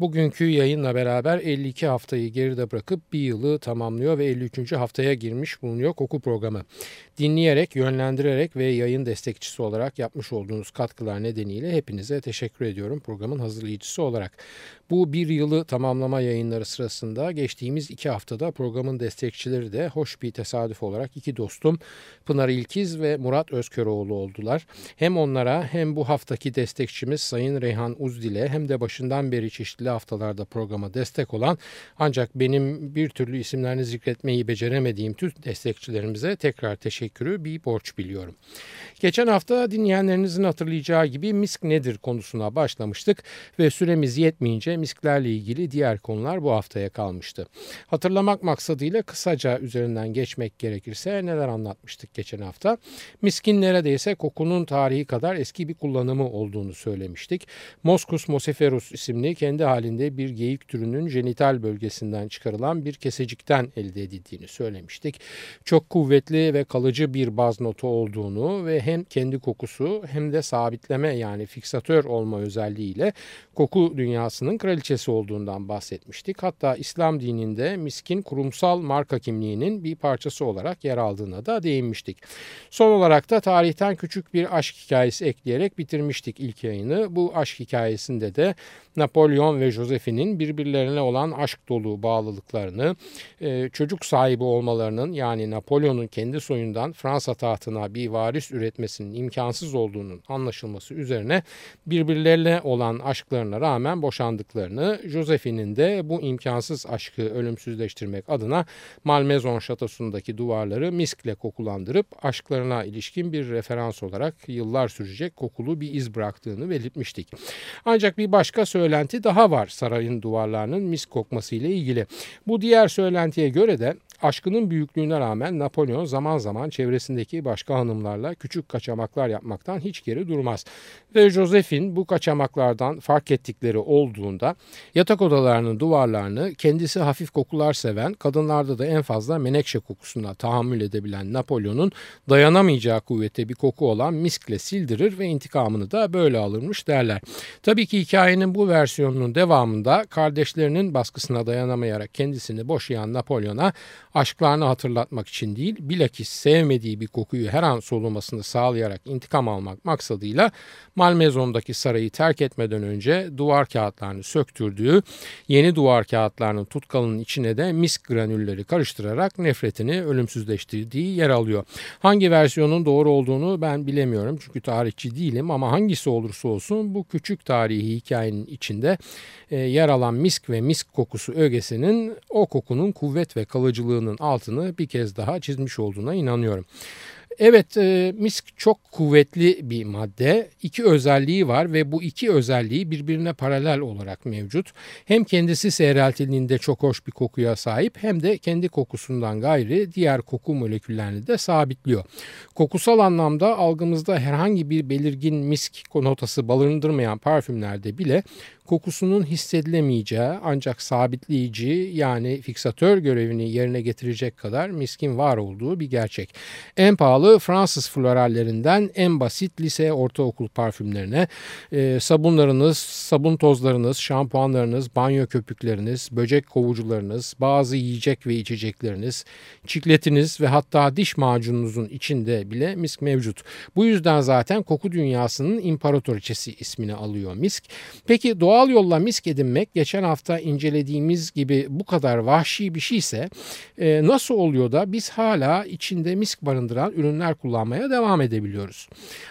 Bugünkü yayınla beraber 52 haftayı geride bırakıp bir yılı tamamlıyor ve 53. haftaya girmiş bulunuyor koku programı. Dinleyerek, yönlendirerek ve yayın destekçisi olarak yapmış olduğunuz katkılar nedeniyle hepinize teşekkür ediyorum programın hazırlayıcısı olarak. Bu bir yılı tamamlama yayınları sırasında geçtiğimiz iki haftada programın destekçileri de hoş bir tesadüf olarak iki dostum Pınar İlkiz ve Murat Özköroğlu oldular. Hem onlara hem bu haftaki destekçimiz Sayın Reyhan Uzdil'e hem de başından beri çeşitli çeşitli haftalarda programa destek olan ancak benim bir türlü isimlerini zikretmeyi beceremediğim tüm destekçilerimize tekrar teşekkürü bir borç biliyorum. Geçen hafta dinleyenlerinizin hatırlayacağı gibi misk nedir konusuna başlamıştık ve süremiz yetmeyince misklerle ilgili diğer konular bu haftaya kalmıştı. Hatırlamak maksadıyla kısaca üzerinden geçmek gerekirse neler anlatmıştık geçen hafta? Miskin neredeyse kokunun tarihi kadar eski bir kullanımı olduğunu söylemiştik. Moscus mosiferus isimli kendi halinde bir geyik türünün jenital bölgesinden çıkarılan bir kesecikten elde edildiğini söylemiştik. Çok kuvvetli ve kalıcı bir baz notu olduğunu ve hem kendi kokusu hem de sabitleme yani fiksatör olma özelliğiyle koku dünyasının kraliçesi olduğundan bahsetmiştik. Hatta İslam dininde miskin kurumsal marka kimliğinin bir parçası olarak yer aldığına da değinmiştik. Son olarak da tarihten küçük bir aşk hikayesi ekleyerek bitirmiştik ilk yayını. Bu aşk hikayesinde de Napolyon ve Josephine'in birbirlerine olan aşk dolu bağlılıklarını, e, çocuk sahibi olmalarının yani Napolyon'un kendi soyundan Fransa tahtına bir varis üretmesinin imkansız olduğunun anlaşılması üzerine birbirlerine olan aşklarına rağmen boşandıklarını, Josephine'in de bu imkansız aşkı ölümsüzleştirmek adına Malmezon şatosundaki duvarları miskle kokulandırıp aşklarına ilişkin bir referans olarak yıllar sürecek kokulu bir iz bıraktığını belirtmiştik. Ancak bir başka söylenti daha var sarayın duvarlarının mis kokması ile ilgili. Bu diğer söylentiye göre de Aşkının büyüklüğüne rağmen Napolyon zaman zaman çevresindeki başka hanımlarla küçük kaçamaklar yapmaktan hiç geri durmaz. Ve Josephine bu kaçamaklardan fark ettikleri olduğunda yatak odalarının duvarlarını kendisi hafif kokular seven, kadınlarda da en fazla menekşe kokusuna tahammül edebilen Napolyon'un dayanamayacağı kuvvete bir koku olan miskle sildirir ve intikamını da böyle alırmış derler. Tabii ki hikayenin bu versiyonunun devamında kardeşlerinin baskısına dayanamayarak kendisini boşayan Napolyon'a aşklarını hatırlatmak için değil bilakis sevmediği bir kokuyu her an solumasını sağlayarak intikam almak maksadıyla Malmezon'daki sarayı terk etmeden önce duvar kağıtlarını söktürdüğü yeni duvar kağıtlarının tutkalının içine de misk granülleri karıştırarak nefretini ölümsüzleştirdiği yer alıyor. Hangi versiyonun doğru olduğunu ben bilemiyorum çünkü tarihçi değilim ama hangisi olursa olsun bu küçük tarihi hikayenin içinde e, yer alan misk ve misk kokusu ögesinin o kokunun kuvvet ve kalıcılığını iddiasının altını bir kez daha çizmiş olduğuna inanıyorum. Evet e, misk çok kuvvetli bir madde. İki özelliği var ve bu iki özelliği birbirine paralel olarak mevcut. Hem kendisi seyreltildiğinde çok hoş bir kokuya sahip hem de kendi kokusundan gayri diğer koku moleküllerini de sabitliyor. Kokusal anlamda algımızda herhangi bir belirgin misk notası barındırmayan parfümlerde bile kokusunun hissedilemeyeceği ancak sabitleyici yani fiksatör görevini yerine getirecek kadar miskin var olduğu bir gerçek. En pahalı Fransız florallerinden en basit lise ortaokul parfümlerine e, sabunlarınız, sabun tozlarınız, şampuanlarınız, banyo köpükleriniz, böcek kovucularınız, bazı yiyecek ve içecekleriniz, çikletiniz ve hatta diş macununuzun içinde bile misk mevcut. Bu yüzden zaten koku dünyasının imparatoriçesi ismini alıyor misk. Peki doğa Doğal yolla misk edinmek geçen hafta incelediğimiz gibi bu kadar vahşi bir şeyse e, nasıl oluyor da biz hala içinde misk barındıran ürünler kullanmaya devam edebiliyoruz?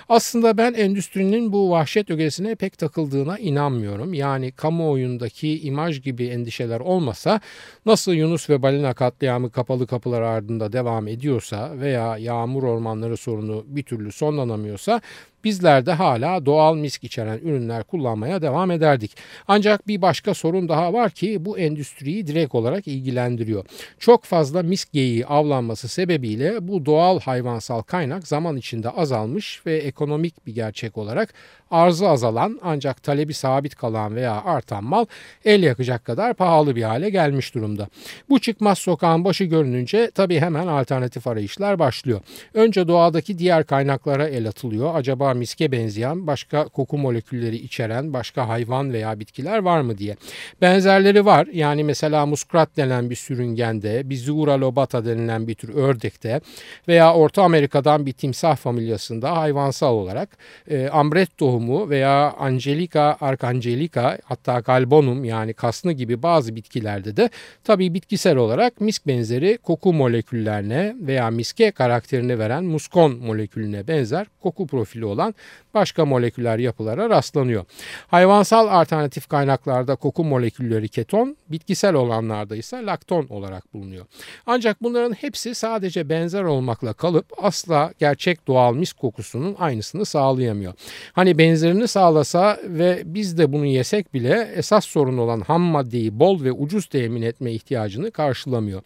Aslında ben endüstrinin bu vahşet ögesine pek takıldığına inanmıyorum. Yani kamuoyundaki imaj gibi endişeler olmasa nasıl Yunus ve balina katliamı kapalı kapılar ardında devam ediyorsa veya yağmur ormanları sorunu bir türlü sonlanamıyorsa bizler de hala doğal misk içeren ürünler kullanmaya devam ederdik. Ancak bir başka sorun daha var ki bu endüstriyi direkt olarak ilgilendiriyor. Çok fazla misk geyiği avlanması sebebiyle bu doğal hayvansal kaynak zaman içinde azalmış ve ekonomik bir gerçek olarak arzı azalan ancak talebi sabit kalan veya artan mal el yakacak kadar pahalı bir hale gelmiş durumda. Bu çıkmaz sokağın başı görününce tabii hemen alternatif arayışlar başlıyor. Önce doğadaki diğer kaynaklara el atılıyor. Acaba miske benzeyen başka koku molekülleri içeren başka hayvan veya bitkiler var mı diye. Benzerleri var. Yani mesela muskrat denen bir sürüngende, Bizura lobata denilen bir tür ördekte veya Orta Amerika'dan bir timsah familyasında hayvansal olarak e, ambret tohumu veya Angelica arcangelica hatta galbonum yani kasnı gibi bazı bitkilerde de tabii bitkisel olarak misk benzeri koku moleküllerine veya miske karakterini veren muskon molekülüne benzer koku profili olan başka moleküler yapılara rastlanıyor. Hayvansal alternatif kaynaklarda koku molekülleri keton, bitkisel olanlarda ise lakton olarak bulunuyor. Ancak bunların hepsi sadece benzer olmakla kalıp asla gerçek doğal mis kokusunun aynısını sağlayamıyor. Hani benzerini sağlasa ve biz de bunu yesek bile esas sorun olan ham maddeyi bol ve ucuz temin etme ihtiyacını karşılamıyor.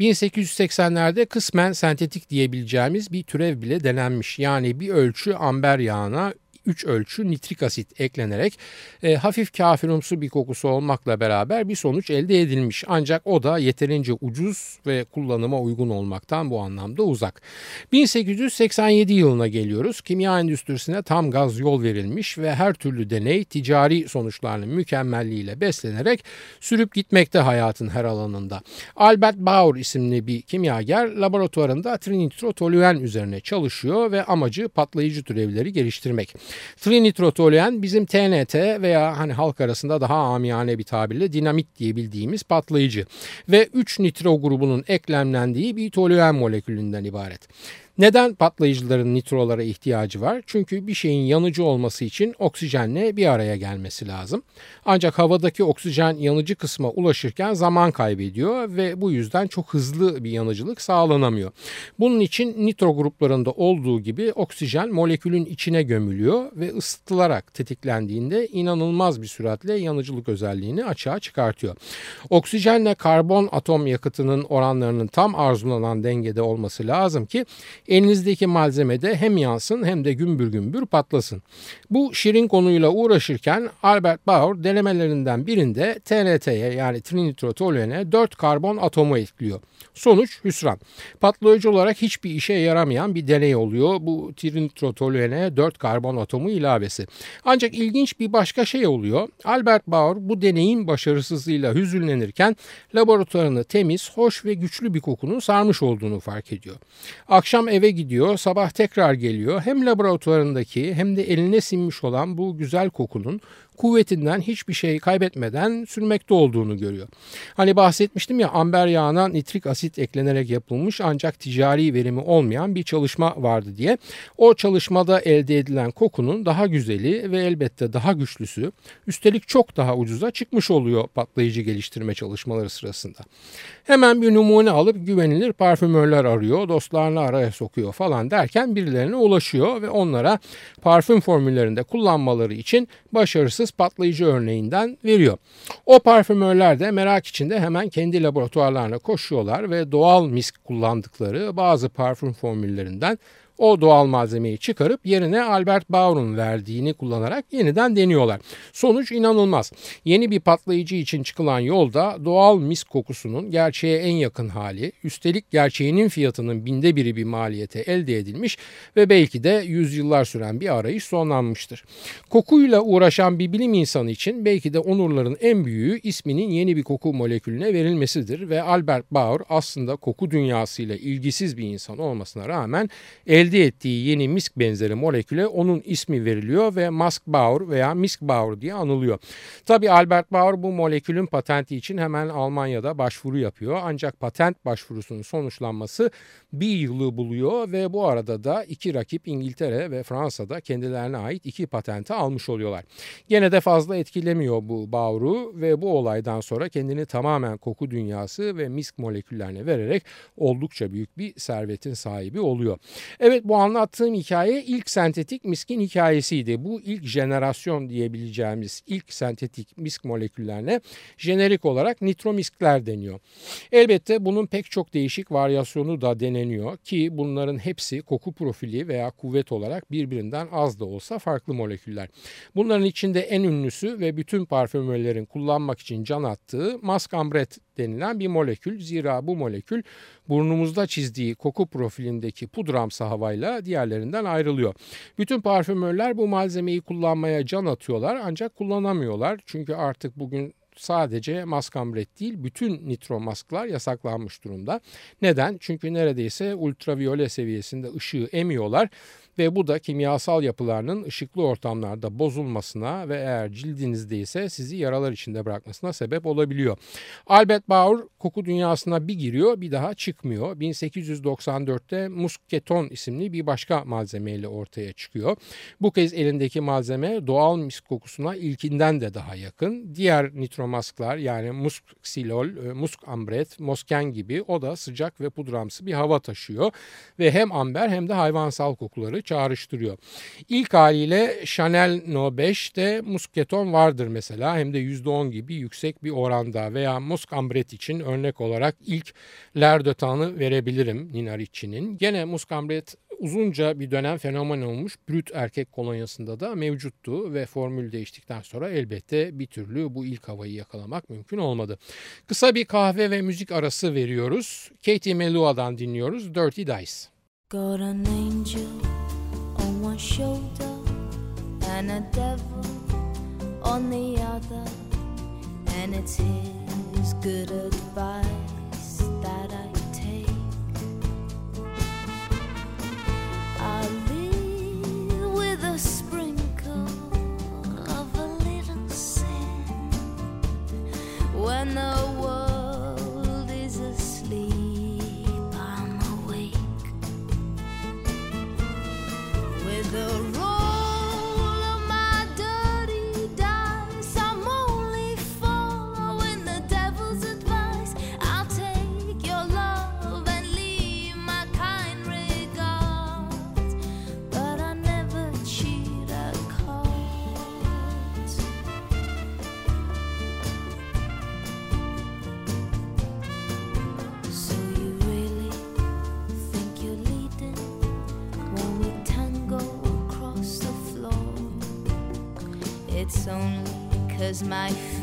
1880'lerde kısmen sentetik diyebileceğimiz bir türev bile denenmiş. Yani bir ölçü amber yağına 3 ölçü nitrik asit eklenerek e, hafif kafirumsu bir kokusu olmakla beraber bir sonuç elde edilmiş. Ancak o da yeterince ucuz ve kullanıma uygun olmaktan bu anlamda uzak. 1887 yılına geliyoruz. Kimya endüstrisine tam gaz yol verilmiş ve her türlü deney ticari sonuçlarının mükemmelliğiyle beslenerek sürüp gitmekte hayatın her alanında. Albert Bauer isimli bir kimyager laboratuvarında trinitrotoluen üzerine çalışıyor ve amacı patlayıcı türevleri geliştirmek. Trinitrotoluen bizim TNT veya hani halk arasında daha amiyane bir tabirle dinamit diye bildiğimiz patlayıcı ve 3 nitro grubunun eklemlendiği bir toluen molekülünden ibaret. Neden patlayıcıların nitrolara ihtiyacı var? Çünkü bir şeyin yanıcı olması için oksijenle bir araya gelmesi lazım. Ancak havadaki oksijen yanıcı kısma ulaşırken zaman kaybediyor ve bu yüzden çok hızlı bir yanıcılık sağlanamıyor. Bunun için nitro gruplarında olduğu gibi oksijen molekülün içine gömülüyor ve ısıtılarak tetiklendiğinde inanılmaz bir süratle yanıcılık özelliğini açığa çıkartıyor. Oksijenle karbon atom yakıtının oranlarının tam arzulanan dengede olması lazım ki elinizdeki malzemede hem yansın hem de gümbür gümbür patlasın. Bu şirin konuyla uğraşırken Albert Bauer denemelerinden birinde TNT'ye yani trinitrotoluene 4 karbon atomu ekliyor. Sonuç hüsran. Patlayıcı olarak hiçbir işe yaramayan bir deney oluyor bu trinitrotoluene 4 karbon atomu ilavesi. Ancak ilginç bir başka şey oluyor. Albert Bauer bu deneyin başarısızlığıyla hüzünlenirken laboratuvarını temiz, hoş ve güçlü bir kokunun sarmış olduğunu fark ediyor. Akşam eve gidiyor, sabah tekrar geliyor. Hem laboratuvarındaki hem de eline sinmiş olan bu güzel kokunun kuvvetinden hiçbir şey kaybetmeden sürmekte olduğunu görüyor. Hani bahsetmiştim ya amber yağına nitrik asit eklenerek yapılmış ancak ticari verimi olmayan bir çalışma vardı diye. O çalışmada elde edilen kokunun daha güzeli ve elbette daha güçlüsü üstelik çok daha ucuza çıkmış oluyor patlayıcı geliştirme çalışmaları sırasında. Hemen bir numune alıp güvenilir parfümörler arıyor, dostlarını araya sokuyor falan derken birilerine ulaşıyor ve onlara parfüm formüllerinde kullanmaları için başarısız patlayıcı örneğinden veriyor. O parfümörler de merak içinde hemen kendi laboratuvarlarına koşuyorlar ve doğal misk kullandıkları bazı parfüm formüllerinden o doğal malzemeyi çıkarıp yerine Albert Bauer'un verdiğini kullanarak yeniden deniyorlar. Sonuç inanılmaz. Yeni bir patlayıcı için çıkılan yolda doğal mis kokusunun gerçeğe en yakın hali, üstelik gerçeğinin fiyatının binde biri bir maliyete elde edilmiş ve belki de yüzyıllar süren bir arayış sonlanmıştır. Kokuyla uğraşan bir bilim insanı için belki de onurların en büyüğü isminin yeni bir koku molekülüne verilmesidir ve Albert Bauer aslında koku dünyasıyla ilgisiz bir insan olmasına rağmen el elde ettiği yeni misk benzeri moleküle onun ismi veriliyor ve Musk Bauer veya Misk Bauer diye anılıyor. Tabi Albert Bauer bu molekülün patenti için hemen Almanya'da başvuru yapıyor. Ancak patent başvurusunun sonuçlanması bir yılı buluyor ve bu arada da iki rakip İngiltere ve Fransa'da kendilerine ait iki patenti almış oluyorlar. Gene de fazla etkilemiyor bu Bauer'u ve bu olaydan sonra kendini tamamen koku dünyası ve misk moleküllerine vererek oldukça büyük bir servetin sahibi oluyor. Evet Evet bu anlattığım hikaye ilk sentetik miskin hikayesiydi. Bu ilk jenerasyon diyebileceğimiz ilk sentetik misk moleküllerine jenerik olarak nitromiskler deniyor. Elbette bunun pek çok değişik varyasyonu da deneniyor ki bunların hepsi koku profili veya kuvvet olarak birbirinden az da olsa farklı moleküller. Bunların içinde en ünlüsü ve bütün parfümörlerin kullanmak için can attığı maskambret denilen bir molekül. Zira bu molekül burnumuzda çizdiği koku profilindeki pudramsı havayla diğerlerinden ayrılıyor. Bütün parfümörler bu malzemeyi kullanmaya can atıyorlar ancak kullanamıyorlar. Çünkü artık bugün sadece maskambret değil bütün nitro masklar yasaklanmış durumda. Neden? Çünkü neredeyse ultraviyole seviyesinde ışığı emiyorlar ve bu da kimyasal yapılarının ışıklı ortamlarda bozulmasına ve eğer cildinizde ise sizi yaralar içinde bırakmasına sebep olabiliyor. Albert Bauer koku dünyasına bir giriyor bir daha çıkmıyor. 1894'te musketon isimli bir başka malzemeyle ortaya çıkıyor. Bu kez elindeki malzeme doğal misk kokusuna ilkinden de daha yakın. Diğer nitromasklar yani musk silol, e, musk ambret, mosken gibi o da sıcak ve pudramsı bir hava taşıyor ve hem amber hem de hayvansal kokuları çağrıştırıyor. İlk haliyle Chanel No 5'te musketon vardır mesela hem de %10 gibi yüksek bir oranda veya musk ambret için örnek olarak ilk Lerdötan'ı verebilirim Nina Ricci'nin. Gene musk ambret uzunca bir dönem fenomen olmuş brüt erkek kolonyasında da mevcuttu ve formül değiştikten sonra elbette bir türlü bu ilk havayı yakalamak mümkün olmadı. Kısa bir kahve ve müzik arası veriyoruz. Katie Melua'dan dinliyoruz Dirty Dice. Got an angel one shoulder and a devil on the other, and it's his good advice when the was my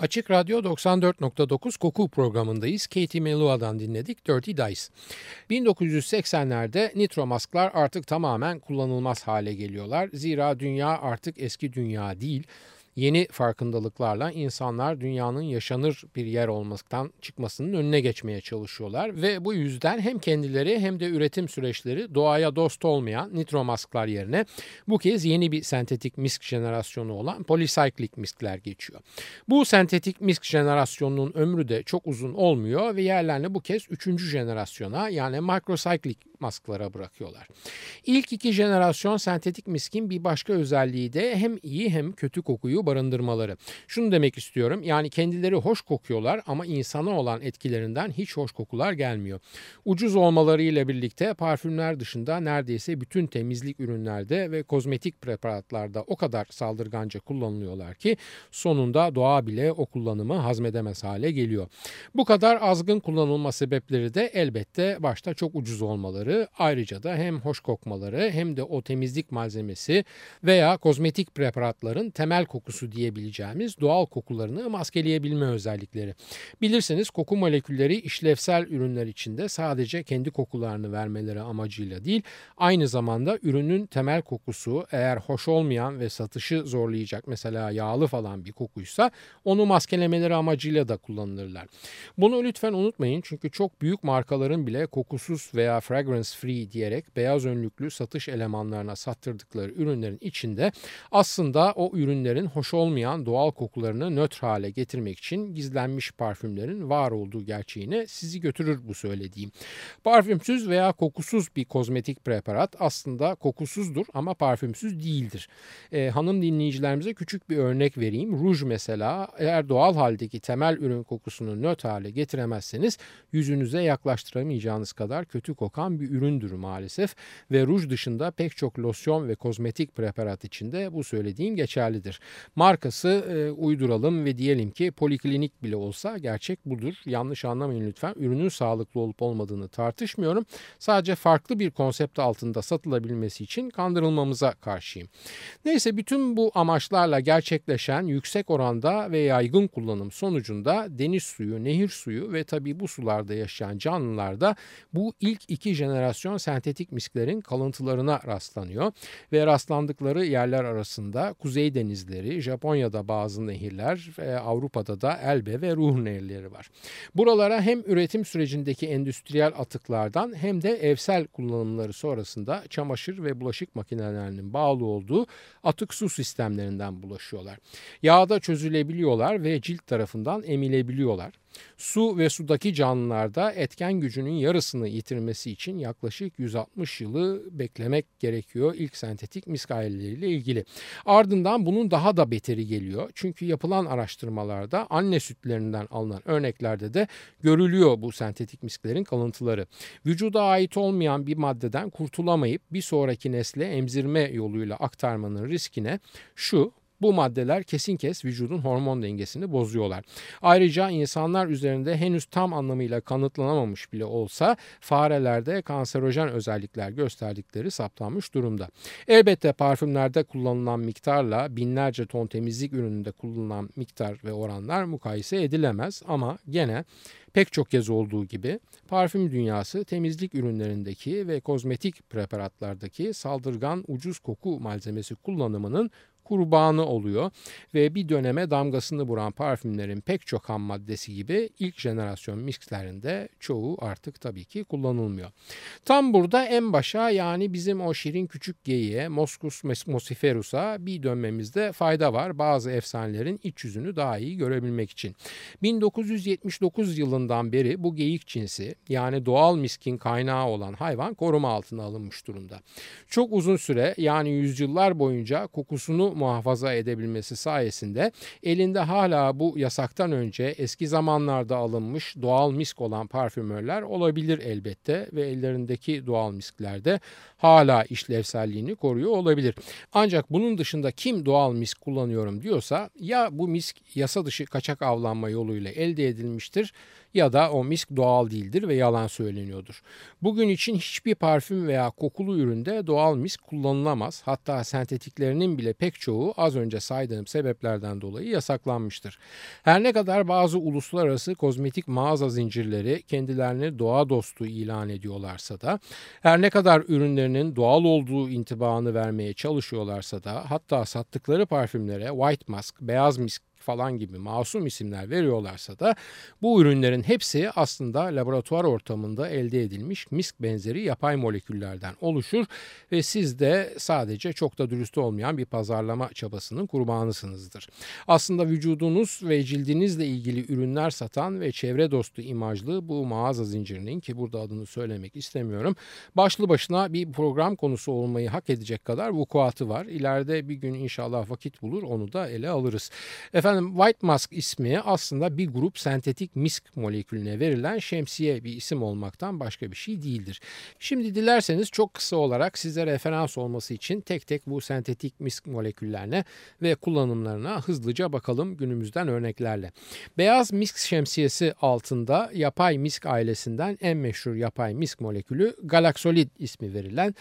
Açık Radyo 94.9 Koku programındayız. Katie Melua'dan dinledik Dirty Dice. 1980'lerde nitro masklar artık tamamen kullanılmaz hale geliyorlar. Zira dünya artık eski dünya değil. Yeni farkındalıklarla insanlar dünyanın yaşanır bir yer olmaktan çıkmasının önüne geçmeye çalışıyorlar ve bu yüzden hem kendileri hem de üretim süreçleri doğaya dost olmayan nitromasklar yerine bu kez yeni bir sentetik misk jenerasyonu olan polycyclic miskler geçiyor. Bu sentetik misk jenerasyonunun ömrü de çok uzun olmuyor ve yerlerini bu kez üçüncü jenerasyona yani microcyclic masklara bırakıyorlar. İlk iki jenerasyon sentetik miskin bir başka özelliği de hem iyi hem kötü kokuyu barındırmaları. Şunu demek istiyorum yani kendileri hoş kokuyorlar ama insana olan etkilerinden hiç hoş kokular gelmiyor. Ucuz olmaları ile birlikte parfümler dışında neredeyse bütün temizlik ürünlerde ve kozmetik preparatlarda o kadar saldırganca kullanılıyorlar ki sonunda doğa bile o kullanımı hazmedemez hale geliyor. Bu kadar azgın kullanılma sebepleri de elbette başta çok ucuz olmaları ayrıca da hem hoş kokmaları hem de o temizlik malzemesi veya kozmetik preparatların temel kokusu diyebileceğimiz doğal kokularını maskeleyebilme özellikleri. Bilirseniz koku molekülleri işlevsel ürünler içinde sadece kendi kokularını vermeleri amacıyla değil, aynı zamanda ürünün temel kokusu eğer hoş olmayan ve satışı zorlayacak mesela yağlı falan bir kokuysa onu maskelemeleri amacıyla da kullanılırlar. Bunu lütfen unutmayın çünkü çok büyük markaların bile kokusuz veya fragrance free diyerek beyaz önlüklü satış elemanlarına sattırdıkları ürünlerin içinde aslında o ürünlerin hoş olmayan doğal kokularını nötr hale getirmek için gizlenmiş parfümlerin var olduğu gerçeğine sizi götürür bu söylediğim. Parfümsüz veya kokusuz bir kozmetik preparat aslında kokusuzdur ama parfümsüz değildir. E, hanım dinleyicilerimize küçük bir örnek vereyim. Ruj mesela eğer doğal haldeki temel ürün kokusunu nötr hale getiremezseniz yüzünüze yaklaştıramayacağınız kadar kötü kokan bir üründür maalesef ve ruj dışında pek çok losyon ve kozmetik preparat içinde bu söylediğim geçerlidir. Markası e, uyduralım ve diyelim ki poliklinik bile olsa gerçek budur. Yanlış anlamayın lütfen. Ürünün sağlıklı olup olmadığını tartışmıyorum. Sadece farklı bir konsept altında satılabilmesi için kandırılmamıza karşıyım. Neyse bütün bu amaçlarla gerçekleşen yüksek oranda ve yaygın kullanım sonucunda deniz suyu, nehir suyu ve tabii bu sularda yaşayan canlılar da bu ilk iki jenerasyon sentetik misklerin kalıntılarına rastlanıyor ve rastlandıkları yerler arasında kuzey denizleri, Japonya'da bazı nehirler, Avrupa'da da Elbe ve Ruhr nehirleri var. Buralara hem üretim sürecindeki endüstriyel atıklardan hem de evsel kullanımları sonrasında çamaşır ve bulaşık makinelerinin bağlı olduğu atık su sistemlerinden bulaşıyorlar. Yağda çözülebiliyorlar ve cilt tarafından emilebiliyorlar. Su ve sudaki canlılarda etken gücünün yarısını yitirmesi için yaklaşık 160 yılı beklemek gerekiyor ilk sentetik misk aileleriyle ilgili. Ardından bunun daha da beteri geliyor. Çünkü yapılan araştırmalarda anne sütlerinden alınan örneklerde de görülüyor bu sentetik misklerin kalıntıları. Vücuda ait olmayan bir maddeden kurtulamayıp bir sonraki nesle emzirme yoluyla aktarmanın riskine şu bu maddeler kesin kes vücudun hormon dengesini bozuyorlar. Ayrıca insanlar üzerinde henüz tam anlamıyla kanıtlanamamış bile olsa farelerde kanserojen özellikler gösterdikleri saptanmış durumda. Elbette parfümlerde kullanılan miktarla binlerce ton temizlik ürününde kullanılan miktar ve oranlar mukayese edilemez ama gene pek çok kez olduğu gibi parfüm dünyası temizlik ürünlerindeki ve kozmetik preparatlardaki saldırgan ucuz koku malzemesi kullanımının kurbanı oluyor ve bir döneme damgasını vuran parfümlerin pek çok ham maddesi gibi ilk jenerasyon misklerinde çoğu artık tabii ki kullanılmıyor. Tam burada en başa yani bizim o şirin küçük geyiğe Moscus mosiferus'a bir dönmemizde fayda var. Bazı efsanelerin iç yüzünü daha iyi görebilmek için. 1979 yılından beri bu geyik cinsi yani doğal miskin kaynağı olan hayvan koruma altına alınmış durumda. Çok uzun süre yani yüzyıllar boyunca kokusunu muhafaza edebilmesi sayesinde elinde hala bu yasaktan önce eski zamanlarda alınmış doğal misk olan parfümörler olabilir elbette ve ellerindeki doğal misklerde hala işlevselliğini koruyor olabilir. Ancak bunun dışında kim doğal misk kullanıyorum diyorsa ya bu misk yasa dışı kaçak avlanma yoluyla elde edilmiştir ya da o misk doğal değildir ve yalan söyleniyordur. Bugün için hiçbir parfüm veya kokulu üründe doğal misk kullanılamaz. Hatta sentetiklerinin bile pek çoğu az önce saydığım sebeplerden dolayı yasaklanmıştır. Her ne kadar bazı uluslararası kozmetik mağaza zincirleri kendilerini doğa dostu ilan ediyorlarsa da her ne kadar ürünlerinin doğal olduğu intibanı vermeye çalışıyorlarsa da hatta sattıkları parfümlere white mask, beyaz misk falan gibi masum isimler veriyorlarsa da bu ürünlerin hepsi aslında laboratuvar ortamında elde edilmiş misk benzeri yapay moleküllerden oluşur ve siz de sadece çok da dürüst olmayan bir pazarlama çabasının kurbanısınızdır. Aslında vücudunuz ve cildinizle ilgili ürünler satan ve çevre dostu imajlı bu mağaza zincirinin ki burada adını söylemek istemiyorum başlı başına bir program konusu olmayı hak edecek kadar vukuatı var. İleride bir gün inşallah vakit bulur onu da ele alırız. Efendim Efendim White Mask ismi aslında bir grup sentetik misk molekülüne verilen şemsiye bir isim olmaktan başka bir şey değildir. Şimdi dilerseniz çok kısa olarak size referans olması için tek tek bu sentetik misk moleküllerine ve kullanımlarına hızlıca bakalım günümüzden örneklerle. Beyaz misk şemsiyesi altında yapay misk ailesinden en meşhur yapay misk molekülü galaksolid ismi verilen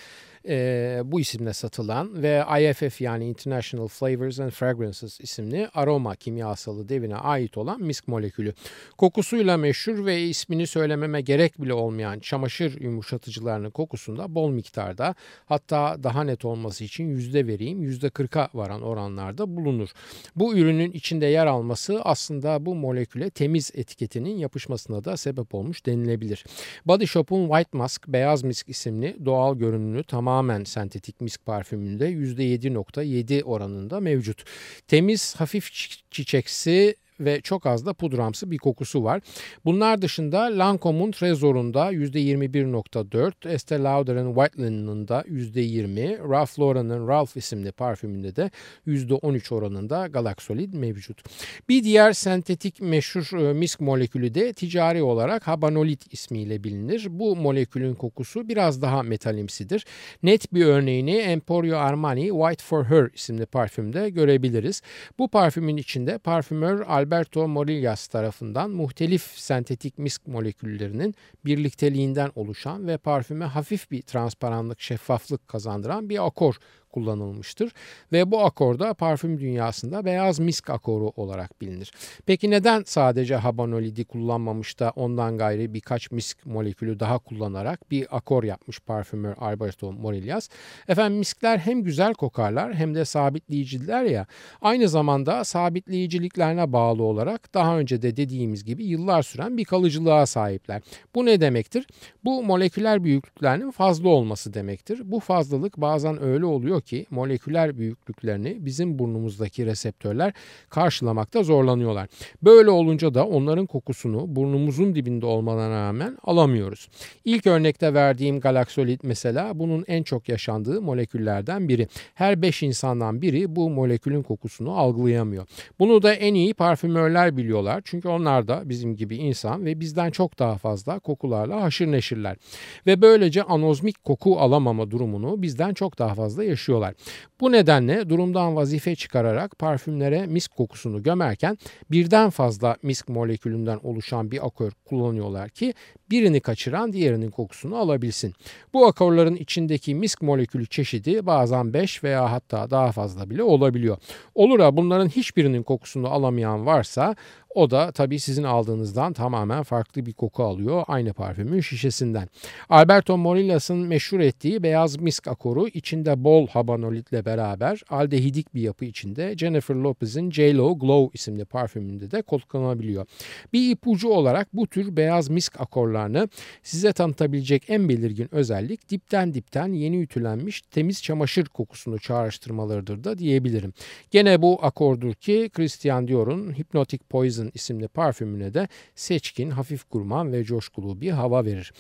e, bu isimle satılan ve IFF yani International Flavors and Fragrances isimli aroma kimyasalı devine ait olan misk molekülü. Kokusuyla meşhur ve ismini söylememe gerek bile olmayan çamaşır yumuşatıcılarının kokusunda bol miktarda hatta daha net olması için yüzde vereyim yüzde kırka varan oranlarda bulunur. Bu ürünün içinde yer alması aslında bu moleküle temiz etiketinin yapışmasına da sebep olmuş denilebilir. Body Shop'un White Mask Beyaz Misk isimli doğal görünümlü tamamen sentetik misk parfümünde %7.7 oranında mevcut. Temiz hafif çiçeksi ve çok az da pudramsı bir kokusu var. Bunlar dışında Lancome'un Tresor'unda %21.4, Estee Lauder'ın White Linen'ın da %20, Ralph Lauren'ın Ralph isimli parfümünde de %13 oranında Galaxolid mevcut. Bir diğer sentetik meşhur e, misk molekülü de ticari olarak Habanolit ismiyle bilinir. Bu molekülün kokusu biraz daha metalimsidir. Net bir örneğini Emporio Armani White for Her isimli parfümde görebiliriz. Bu parfümün içinde parfümör Albert Alberto Morillas tarafından muhtelif sentetik misk moleküllerinin birlikteliğinden oluşan ve parfüme hafif bir transparanlık, şeffaflık kazandıran bir akor kullanılmıştır ve bu akorda parfüm dünyasında beyaz misk akoru olarak bilinir. Peki neden sadece habanolidi kullanmamış da ondan gayri birkaç misk molekülü daha kullanarak bir akor yapmış parfümör Alberto Morillas? Efendim miskler hem güzel kokarlar hem de sabitleyiciler ya aynı zamanda sabitleyiciliklerine bağlı olarak daha önce de dediğimiz gibi yıllar süren bir kalıcılığa sahipler. Bu ne demektir? Bu moleküler büyüklüklerinin fazla olması demektir. Bu fazlalık bazen öyle oluyor oluyor ki moleküler büyüklüklerini bizim burnumuzdaki reseptörler karşılamakta zorlanıyorlar. Böyle olunca da onların kokusunu burnumuzun dibinde olmalarına rağmen alamıyoruz. İlk örnekte verdiğim galaksolit mesela bunun en çok yaşandığı moleküllerden biri. Her 5 insandan biri bu molekülün kokusunu algılayamıyor. Bunu da en iyi parfümörler biliyorlar. Çünkü onlar da bizim gibi insan ve bizden çok daha fazla kokularla haşır neşirler. Ve böylece anozmik koku alamama durumunu bizden çok daha fazla yaşıyorlar yaşıyorlar. Bu nedenle durumdan vazife çıkararak parfümlere misk kokusunu gömerken birden fazla misk molekülünden oluşan bir akör kullanıyorlar ki birini kaçıran diğerinin kokusunu alabilsin. Bu akorların içindeki misk molekülü çeşidi bazen 5 veya hatta daha fazla bile olabiliyor. Olur ha bunların hiçbirinin kokusunu alamayan varsa o da tabii sizin aldığınızdan tamamen farklı bir koku alıyor aynı parfümün şişesinden. Alberto Morillas'ın meşhur ettiği beyaz misk akoru içinde bol habanolitle beraber aldehidik bir yapı içinde Jennifer Lopez'in J-Lo Glow isimli parfümünde de kullanılabiliyor. Bir ipucu olarak bu tür beyaz misk akorlarını size tanıtabilecek en belirgin özellik dipten dipten yeni ütülenmiş temiz çamaşır kokusunu çağrıştırmalarıdır da diyebilirim. Gene bu akordur ki Christian Dior'un Hypnotic Poison isimli parfümüne de seçkin, hafif gurman ve coşkulu bir hava verir.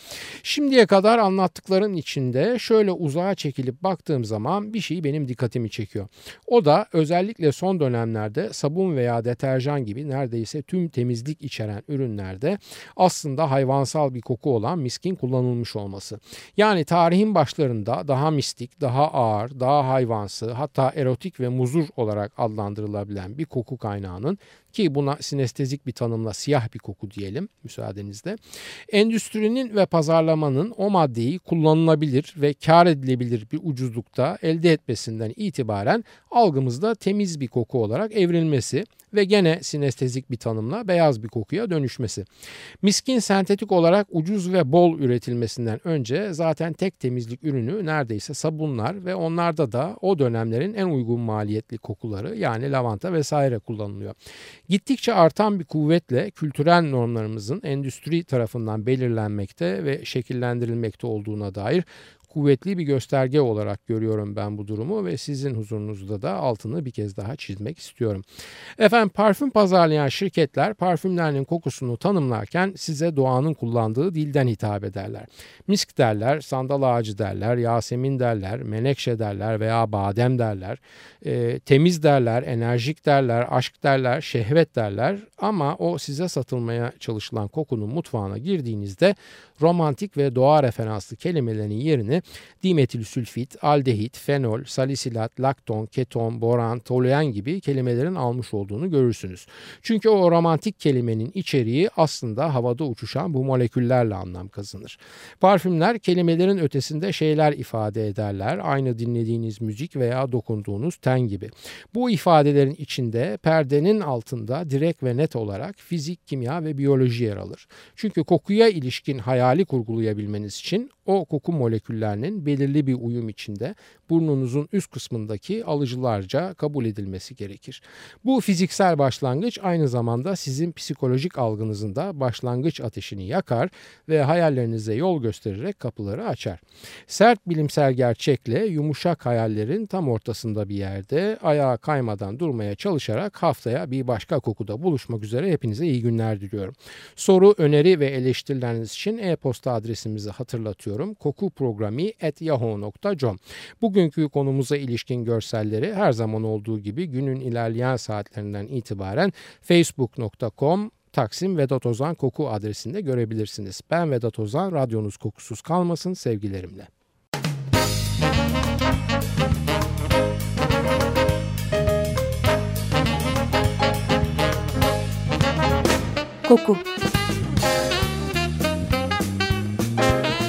Şimdiye kadar anlattıkların içinde şöyle uzağa çekilip baktığım zaman bir şey benim dikkatimi çekiyor. O da özellikle son dönemlerde sabun veya deterjan gibi neredeyse tüm temizlik içeren ürünlerde aslında hayvansal bir koku olan miskin kullanılmış olması. Yani tarihin başlarında daha mistik, daha ağır, daha hayvansı hatta erotik ve muzur olarak adlandırılabilen bir koku kaynağının ki buna sinestezik bir tanımla siyah bir koku diyelim müsaadenizle. Endüstrinin ve pazarlamanın o maddeyi kullanılabilir ve kar edilebilir bir ucuzlukta elde etmesinden itibaren algımızda temiz bir koku olarak evrilmesi ve gene sinestezik bir tanımla beyaz bir kokuya dönüşmesi. Miskin sentetik olarak ucuz ve bol üretilmesinden önce zaten tek temizlik ürünü neredeyse sabunlar ve onlarda da o dönemlerin en uygun maliyetli kokuları yani lavanta vesaire kullanılıyor. Gittikçe artan bir kuvvetle kültürel normlarımızın endüstri tarafından belirlenmekte ve şekillendirilmekte olduğuna dair kuvvetli bir gösterge olarak görüyorum ben bu durumu ve sizin huzurunuzda da altını bir kez daha çizmek istiyorum. Efendim parfüm pazarlayan şirketler parfümlerinin kokusunu tanımlarken size doğanın kullandığı dilden hitap ederler. Misk derler, sandal ağacı derler, yasemin derler, menekşe derler veya badem derler. E, temiz derler, enerjik derler, aşk derler, şehvet derler ama o size satılmaya çalışılan kokunun mutfağına girdiğinizde romantik ve doğa referanslı kelimelerin yerini dimetilsülfit, aldehit, fenol, salisilat, lakton, keton, boran, toluen gibi kelimelerin almış olduğunu görürsünüz. Çünkü o romantik kelimenin içeriği aslında havada uçuşan bu moleküllerle anlam kazanır. Parfümler kelimelerin ötesinde şeyler ifade ederler. Aynı dinlediğiniz müzik veya dokunduğunuz ten gibi. Bu ifadelerin içinde perdenin altında direkt ve net olarak fizik, kimya ve biyoloji yer alır. Çünkü kokuya ilişkin hayali kurgulayabilmeniz için o koku moleküllerinin belirli bir uyum içinde burnunuzun üst kısmındaki alıcılarca kabul edilmesi gerekir. Bu fiziksel başlangıç aynı zamanda sizin psikolojik algınızın da başlangıç ateşini yakar ve hayallerinize yol göstererek kapıları açar. Sert bilimsel gerçekle yumuşak hayallerin tam ortasında bir yerde ayağa kaymadan durmaya çalışarak haftaya bir başka kokuda buluşmak üzere hepinize iyi günler diliyorum. Soru, öneri ve eleştirileriniz için e-posta adresimizi hatırlatıyorum. kokuprogrami.yahoo.com Bugünkü konumuza ilişkin görselleri her zaman olduğu gibi günün ilerleyen saatlerinden itibaren facebook.com Taksim Vedat Ozan Koku adresinde görebilirsiniz. Ben Vedat Ozan, radyonuz kokusuz kalmasın sevgilerimle. Koku